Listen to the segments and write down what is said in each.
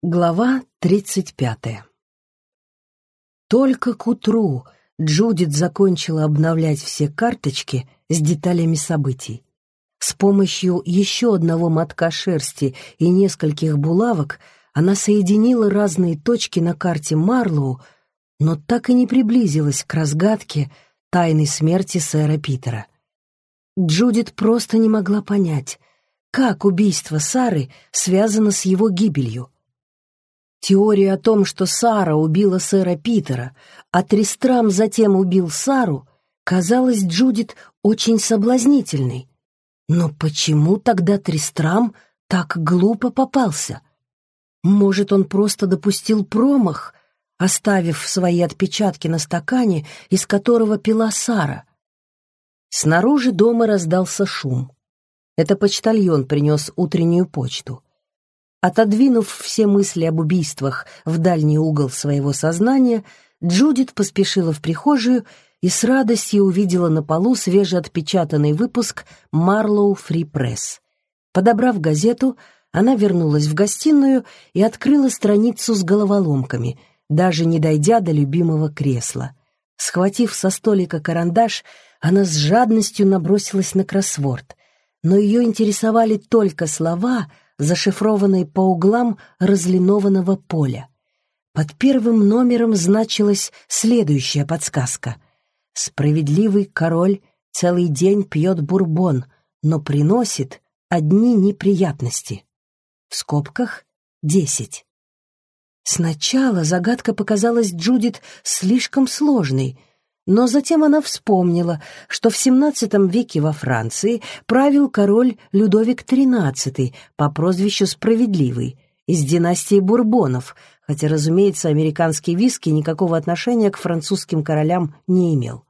Глава тридцать пятая Только к утру Джудит закончила обновлять все карточки с деталями событий. С помощью еще одного мотка шерсти и нескольких булавок она соединила разные точки на карте Марлоу, но так и не приблизилась к разгадке тайной смерти сэра Питера. Джудит просто не могла понять, как убийство Сары связано с его гибелью — Теория о том, что Сара убила сэра Питера, а Тристрам затем убил Сару, казалась Джудит очень соблазнительной. Но почему тогда Тристрам так глупо попался? Может, он просто допустил промах, оставив свои отпечатки на стакане, из которого пила Сара? Снаружи дома раздался шум. Это почтальон принес утреннюю почту. Отодвинув все мысли об убийствах в дальний угол своего сознания, Джудит поспешила в прихожую и с радостью увидела на полу свежеотпечатанный выпуск «Марлоу Фри Пресс». Подобрав газету, она вернулась в гостиную и открыла страницу с головоломками, даже не дойдя до любимого кресла. Схватив со столика карандаш, она с жадностью набросилась на кроссворд. Но ее интересовали только слова — зашифрованной по углам разлинованного поля. Под первым номером значилась следующая подсказка. «Справедливый король целый день пьет бурбон, но приносит одни неприятности». В скобках «десять». Сначала загадка показалась Джудит слишком сложной — но затем она вспомнила, что в XVII веке во Франции правил король Людовик XIII по прозвищу Справедливый из династии Бурбонов, хотя, разумеется, американский виски никакого отношения к французским королям не имел.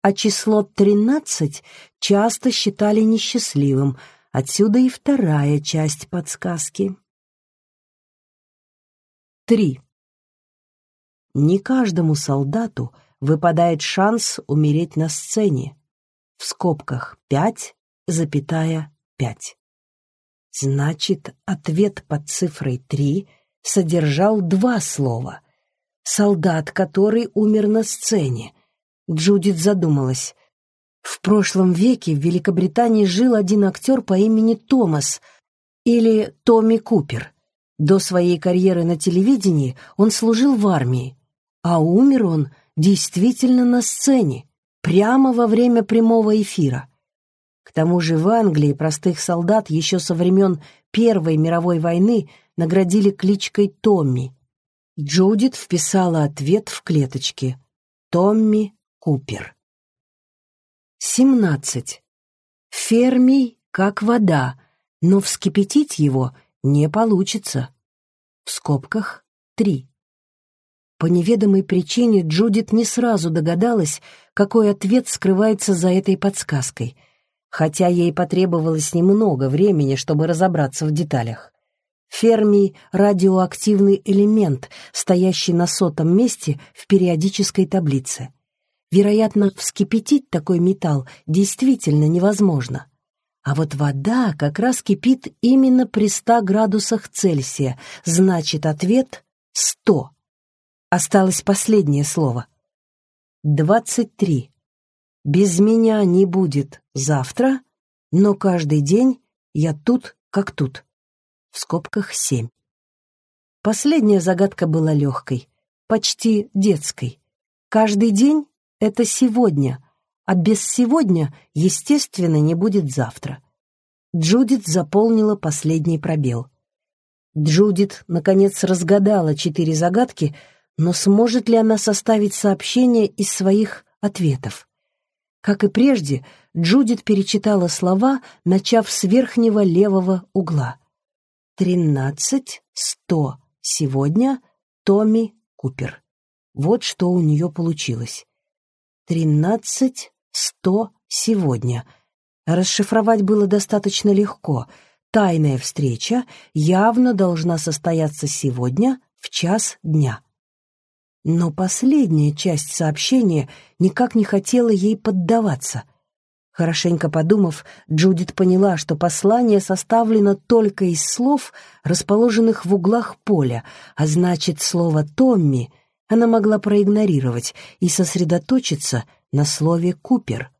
А число 13 часто считали несчастливым, отсюда и вторая часть подсказки. 3. Не каждому солдату – выпадает шанс умереть на сцене. В скобках пять, запятая пять. Значит, ответ под цифрой три содержал два слова. «Солдат, который умер на сцене». Джудит задумалась. В прошлом веке в Великобритании жил один актер по имени Томас или Томми Купер. До своей карьеры на телевидении он служил в армии, а умер он – действительно на сцене, прямо во время прямого эфира. К тому же в Англии простых солдат еще со времен Первой мировой войны наградили кличкой Томми. Джудит вписала ответ в клеточке. Томми Купер. 17. Фермий, как вода, но вскипятить его не получится. В скобках 3. По неведомой причине Джудит не сразу догадалась, какой ответ скрывается за этой подсказкой, хотя ей потребовалось немного времени, чтобы разобраться в деталях. Фермий — радиоактивный элемент, стоящий на сотом месте в периодической таблице. Вероятно, вскипятить такой металл действительно невозможно. А вот вода как раз кипит именно при 100 градусах Цельсия, значит, ответ — 100. Осталось последнее слово. Двадцать три. Без меня не будет завтра, но каждый день я тут, как тут. В скобках семь. Последняя загадка была легкой, почти детской. Каждый день — это сегодня, а без сегодня, естественно, не будет завтра. Джудит заполнила последний пробел. Джудит, наконец, разгадала четыре загадки — но сможет ли она составить сообщение из своих ответов? Как и прежде, Джудит перечитала слова, начав с верхнего левого угла. «Тринадцать, сто, сегодня, Томми Купер». Вот что у нее получилось. «Тринадцать, сто, сегодня». Расшифровать было достаточно легко. Тайная встреча явно должна состояться сегодня в час дня. Но последняя часть сообщения никак не хотела ей поддаваться. Хорошенько подумав, Джудит поняла, что послание составлено только из слов, расположенных в углах поля, а значит, слово «Томми» она могла проигнорировать и сосредоточиться на слове «Купер».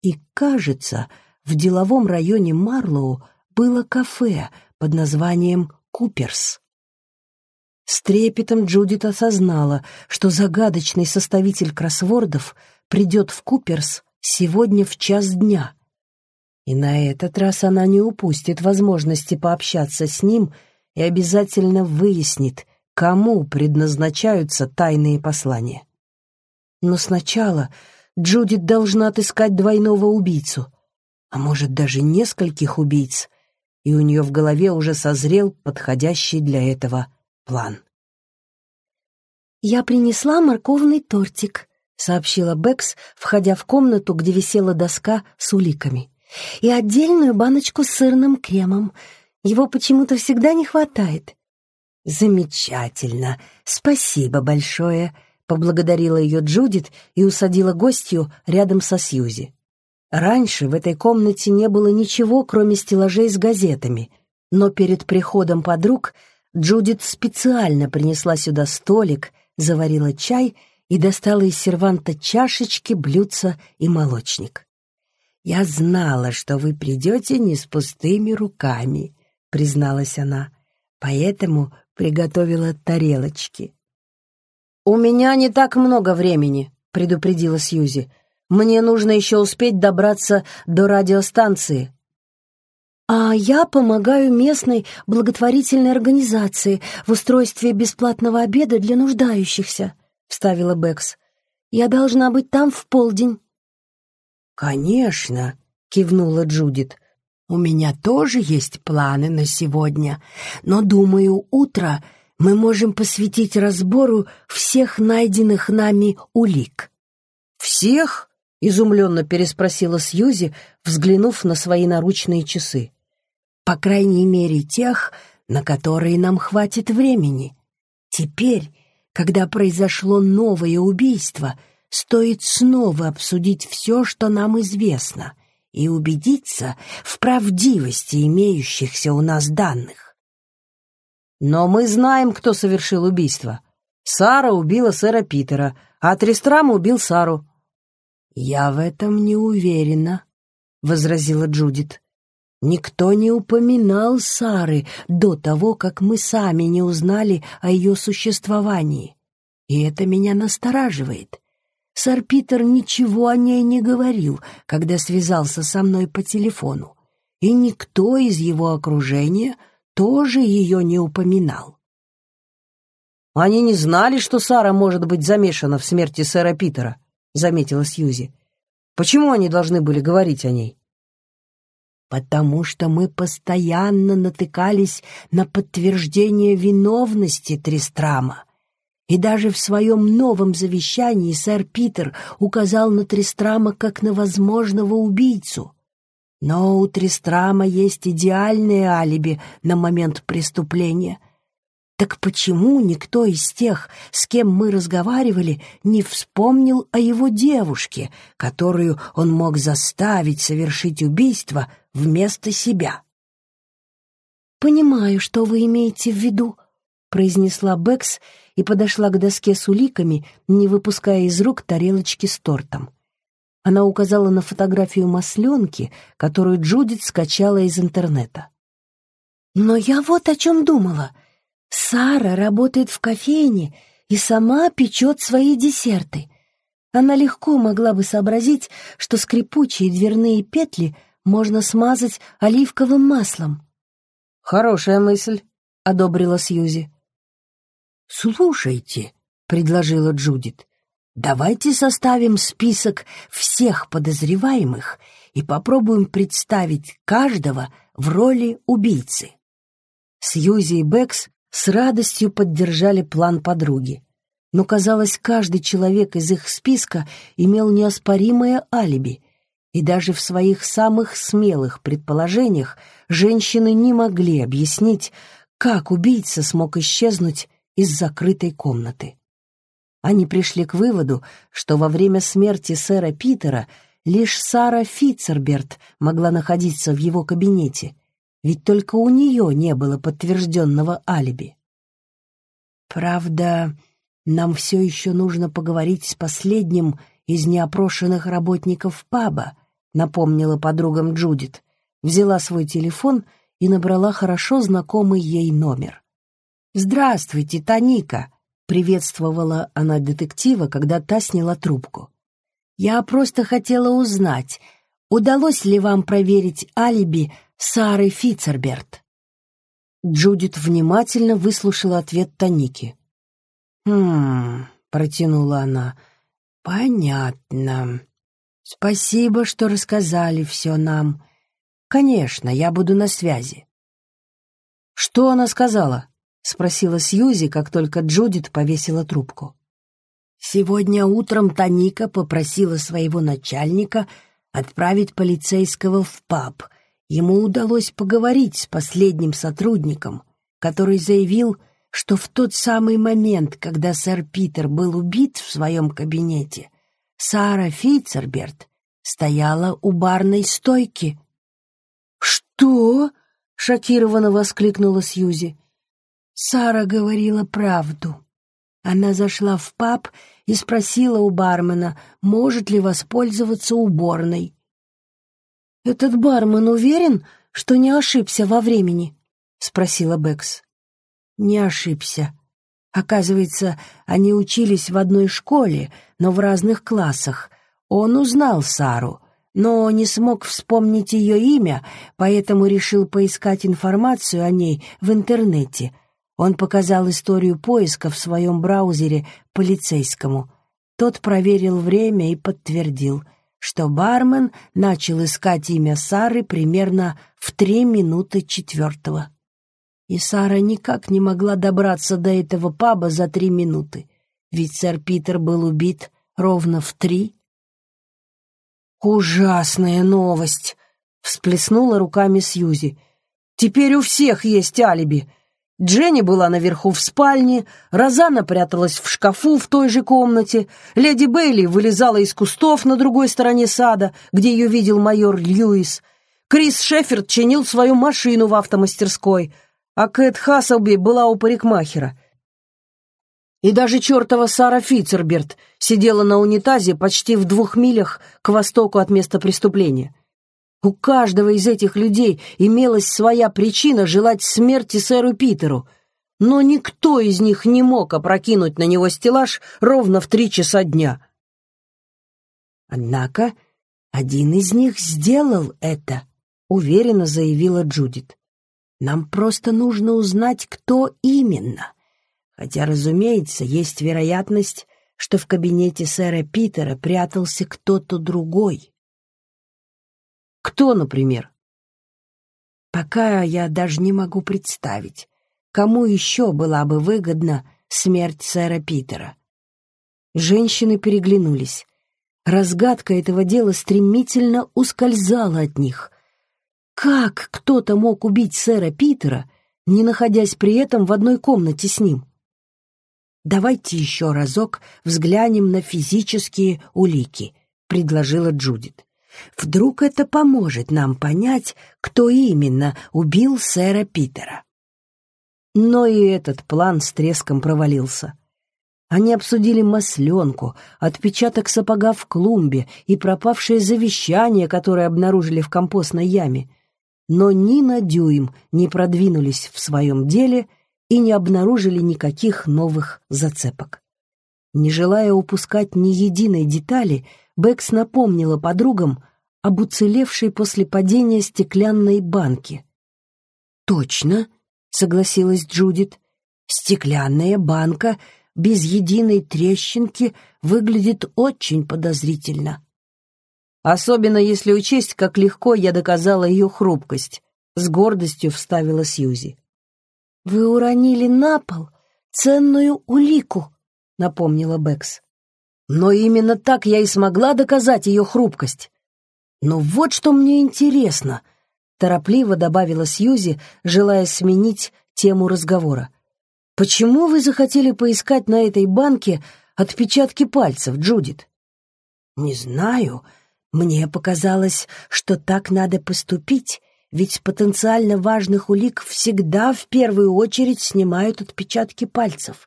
И, кажется, в деловом районе Марлоу было кафе под названием «Куперс». С трепетом Джудит осознала, что загадочный составитель кроссвордов придет в Куперс сегодня в час дня. И на этот раз она не упустит возможности пообщаться с ним и обязательно выяснит, кому предназначаются тайные послания. Но сначала Джудит должна отыскать двойного убийцу, а может даже нескольких убийц, и у нее в голове уже созрел подходящий для этого план. «Я принесла морковный тортик», — сообщила Бэкс, входя в комнату, где висела доска с уликами. «И отдельную баночку с сырным кремом. Его почему-то всегда не хватает». «Замечательно! Спасибо большое!» — поблагодарила ее Джудит и усадила гостью рядом со Сьюзи. Раньше в этой комнате не было ничего, кроме стеллажей с газетами, но перед приходом подруг Джудит специально принесла сюда столик, заварила чай — и достала из серванта чашечки, блюдца и молочник. «Я знала, что вы придете не с пустыми руками», — призналась она, «поэтому приготовила тарелочки». «У меня не так много времени», — предупредила Сьюзи. «Мне нужно еще успеть добраться до радиостанции». «А я помогаю местной благотворительной организации в устройстве бесплатного обеда для нуждающихся», вставила Бэкс. «Я должна быть там в полдень». «Конечно», — кивнула Джудит. «У меня тоже есть планы на сегодня, но, думаю, утро мы можем посвятить разбору всех найденных нами улик». «Всех?» — изумленно переспросила Сьюзи, взглянув на свои наручные часы. «По крайней мере, тех, на которые нам хватит времени. Теперь когда произошло новое убийство, стоит снова обсудить все, что нам известно, и убедиться в правдивости имеющихся у нас данных. Но мы знаем, кто совершил убийство. Сара убила сэра Питера, а Тристрам убил Сару. «Я в этом не уверена», — возразила Джудит. Никто не упоминал Сары до того, как мы сами не узнали о ее существовании. И это меня настораживает. Сэр Питер ничего о ней не говорил, когда связался со мной по телефону, и никто из его окружения тоже ее не упоминал. «Они не знали, что Сара может быть замешана в смерти сэра Питера», — заметила Сьюзи. «Почему они должны были говорить о ней?» Потому что мы постоянно натыкались на подтверждение виновности Тристрама. И даже в своем новом завещании сэр Питер указал на Тристрама как на возможного убийцу. Но у Тристрама есть идеальное алиби на момент преступления — так почему никто из тех, с кем мы разговаривали, не вспомнил о его девушке, которую он мог заставить совершить убийство вместо себя? «Понимаю, что вы имеете в виду», — произнесла Бэкс и подошла к доске с уликами, не выпуская из рук тарелочки с тортом. Она указала на фотографию масленки, которую Джудит скачала из интернета. «Но я вот о чем думала. Сара работает в кофейне и сама печет свои десерты. Она легко могла бы сообразить, что скрипучие дверные петли можно смазать оливковым маслом. «Хорошая мысль», — одобрила Сьюзи. «Слушайте», — предложила Джудит, — «давайте составим список всех подозреваемых и попробуем представить каждого в роли убийцы». Сьюзи и Бэкс с радостью поддержали план подруги. Но, казалось, каждый человек из их списка имел неоспоримое алиби, и даже в своих самых смелых предположениях женщины не могли объяснить, как убийца смог исчезнуть из закрытой комнаты. Они пришли к выводу, что во время смерти сэра Питера лишь Сара Фитцерберт могла находиться в его кабинете, ведь только у нее не было подтвержденного алиби. Правда, нам все еще нужно поговорить с последним из неопрошенных работников паба, напомнила подругам Джудит, взяла свой телефон и набрала хорошо знакомый ей номер. «Здравствуйте, Таника!» — приветствовала она детектива, когда та сняла трубку. «Я просто хотела узнать, удалось ли вам проверить алиби Сары Фицерберт?» Джудит внимательно выслушала ответ Таники. «Хм...» — протянула она. «Понятно. Спасибо, что рассказали все нам. Конечно, я буду на связи». «Что она сказала?» — спросила Сьюзи, как только Джудит повесила трубку. Сегодня утром Таника попросила своего начальника отправить полицейского в паб. Ему удалось поговорить с последним сотрудником, который заявил, что в тот самый момент, когда сэр Питер был убит в своем кабинете, Сара Фейцерберт стояла у барной стойки. «Что?» — шокированно воскликнула Сьюзи. Сара говорила правду. Она зашла в паб и спросила у бармена, может ли воспользоваться уборной. «Этот бармен уверен, что не ошибся во времени?» — спросила Бэкс не ошибся. Оказывается, они учились в одной школе, но в разных классах. Он узнал Сару, но не смог вспомнить ее имя, поэтому решил поискать информацию о ней в интернете. Он показал историю поиска в своем браузере полицейскому. Тот проверил время и подтвердил, что бармен начал искать имя Сары примерно в три минуты четвертого и Сара никак не могла добраться до этого паба за три минуты, ведь сэр Питер был убит ровно в три. «Ужасная новость!» — всплеснула руками Сьюзи. «Теперь у всех есть алиби!» Дженни была наверху в спальне, Розана пряталась в шкафу в той же комнате, леди Бейли вылезала из кустов на другой стороне сада, где ее видел майор Льюис. Крис Шеффорд чинил свою машину в автомастерской, а Кэт Хасселби была у парикмахера. И даже чертова Сара Фицерберт сидела на унитазе почти в двух милях к востоку от места преступления. У каждого из этих людей имелась своя причина желать смерти сэру Питеру, но никто из них не мог опрокинуть на него стеллаж ровно в три часа дня. Однако один из них сделал это, уверенно заявила Джудит. Нам просто нужно узнать, кто именно. Хотя, разумеется, есть вероятность, что в кабинете сэра Питера прятался кто-то другой. Кто, например? Пока я даже не могу представить, кому еще была бы выгодна смерть сэра Питера. Женщины переглянулись. Разгадка этого дела стремительно ускользала от них. Как кто-то мог убить сэра Питера, не находясь при этом в одной комнате с ним? «Давайте еще разок взглянем на физические улики», — предложила Джудит. «Вдруг это поможет нам понять, кто именно убил сэра Питера». Но и этот план с треском провалился. Они обсудили масленку, отпечаток сапога в клумбе и пропавшее завещание, которое обнаружили в компостной яме — но ни на дюйм не продвинулись в своем деле и не обнаружили никаких новых зацепок. Не желая упускать ни единой детали, Бэкс напомнила подругам об уцелевшей после падения стеклянной банке. «Точно», — согласилась Джудит, — «стеклянная банка без единой трещинки выглядит очень подозрительно». Особенно если учесть, как легко я доказала ее хрупкость, с гордостью вставила Сьюзи. «Вы уронили на пол ценную улику», — напомнила Бэкс. «Но именно так я и смогла доказать ее хрупкость. Но вот что мне интересно», — торопливо добавила Сьюзи, желая сменить тему разговора. «Почему вы захотели поискать на этой банке отпечатки пальцев, Джудит?» «Не знаю», Мне показалось, что так надо поступить, ведь с потенциально важных улик всегда в первую очередь снимают отпечатки пальцев.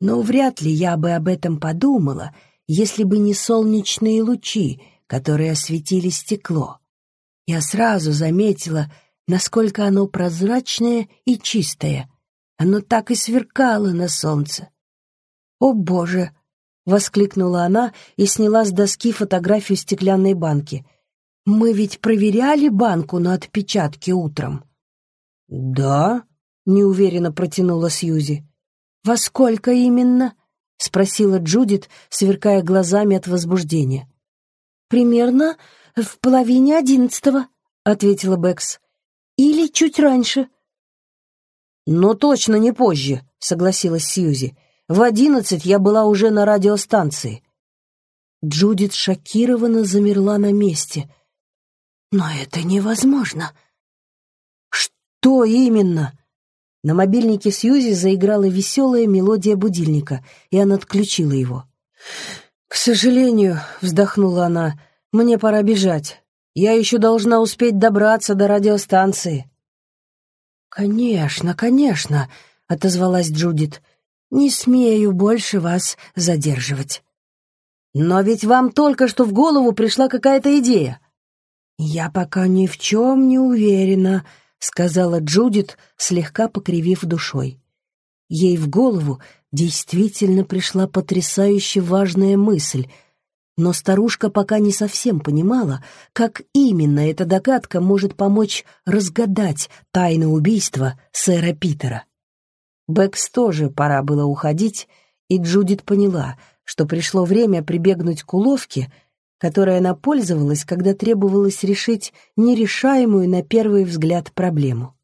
Но вряд ли я бы об этом подумала, если бы не солнечные лучи, которые осветили стекло. Я сразу заметила, насколько оно прозрачное и чистое. Оно так и сверкало на солнце. «О, Боже!» — воскликнула она и сняла с доски фотографию стеклянной банки. «Мы ведь проверяли банку на отпечатки утром». «Да?» — неуверенно протянула Сьюзи. «Во сколько именно?» — спросила Джудит, сверкая глазами от возбуждения. «Примерно в половине одиннадцатого», — ответила Бэкс. «Или чуть раньше». «Но точно не позже», — согласилась Сьюзи. «В одиннадцать я была уже на радиостанции». Джудит шокированно замерла на месте. «Но это невозможно». «Что именно?» На мобильнике Сьюзи заиграла веселая мелодия будильника, и она отключила его. «К сожалению», — вздохнула она, — «мне пора бежать. Я еще должна успеть добраться до радиостанции». «Конечно, конечно», — отозвалась Джудит. «Не смею больше вас задерживать». «Но ведь вам только что в голову пришла какая-то идея». «Я пока ни в чем не уверена», — сказала Джудит, слегка покривив душой. Ей в голову действительно пришла потрясающе важная мысль, но старушка пока не совсем понимала, как именно эта догадка может помочь разгадать тайну убийства сэра Питера. Бэкс тоже пора было уходить, и Джудит поняла, что пришло время прибегнуть к уловке — которой она пользовалась, когда требовалось решить нерешаемую на первый взгляд проблему.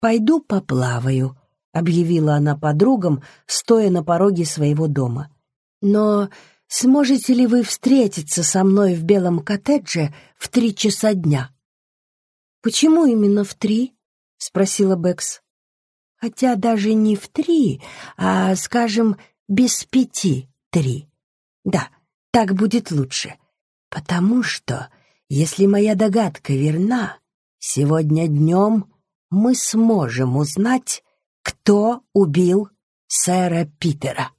«Пойду поплаваю», — объявила она подругам, стоя на пороге своего дома. «Но сможете ли вы встретиться со мной в белом коттедже в три часа дня?» «Почему именно в три?» — спросила Бэкс. «Хотя даже не в три, а, скажем, без пяти три. Да, так будет лучше. Потому что, если моя догадка верна, сегодня днем мы сможем узнать, кто убил сэра Питера.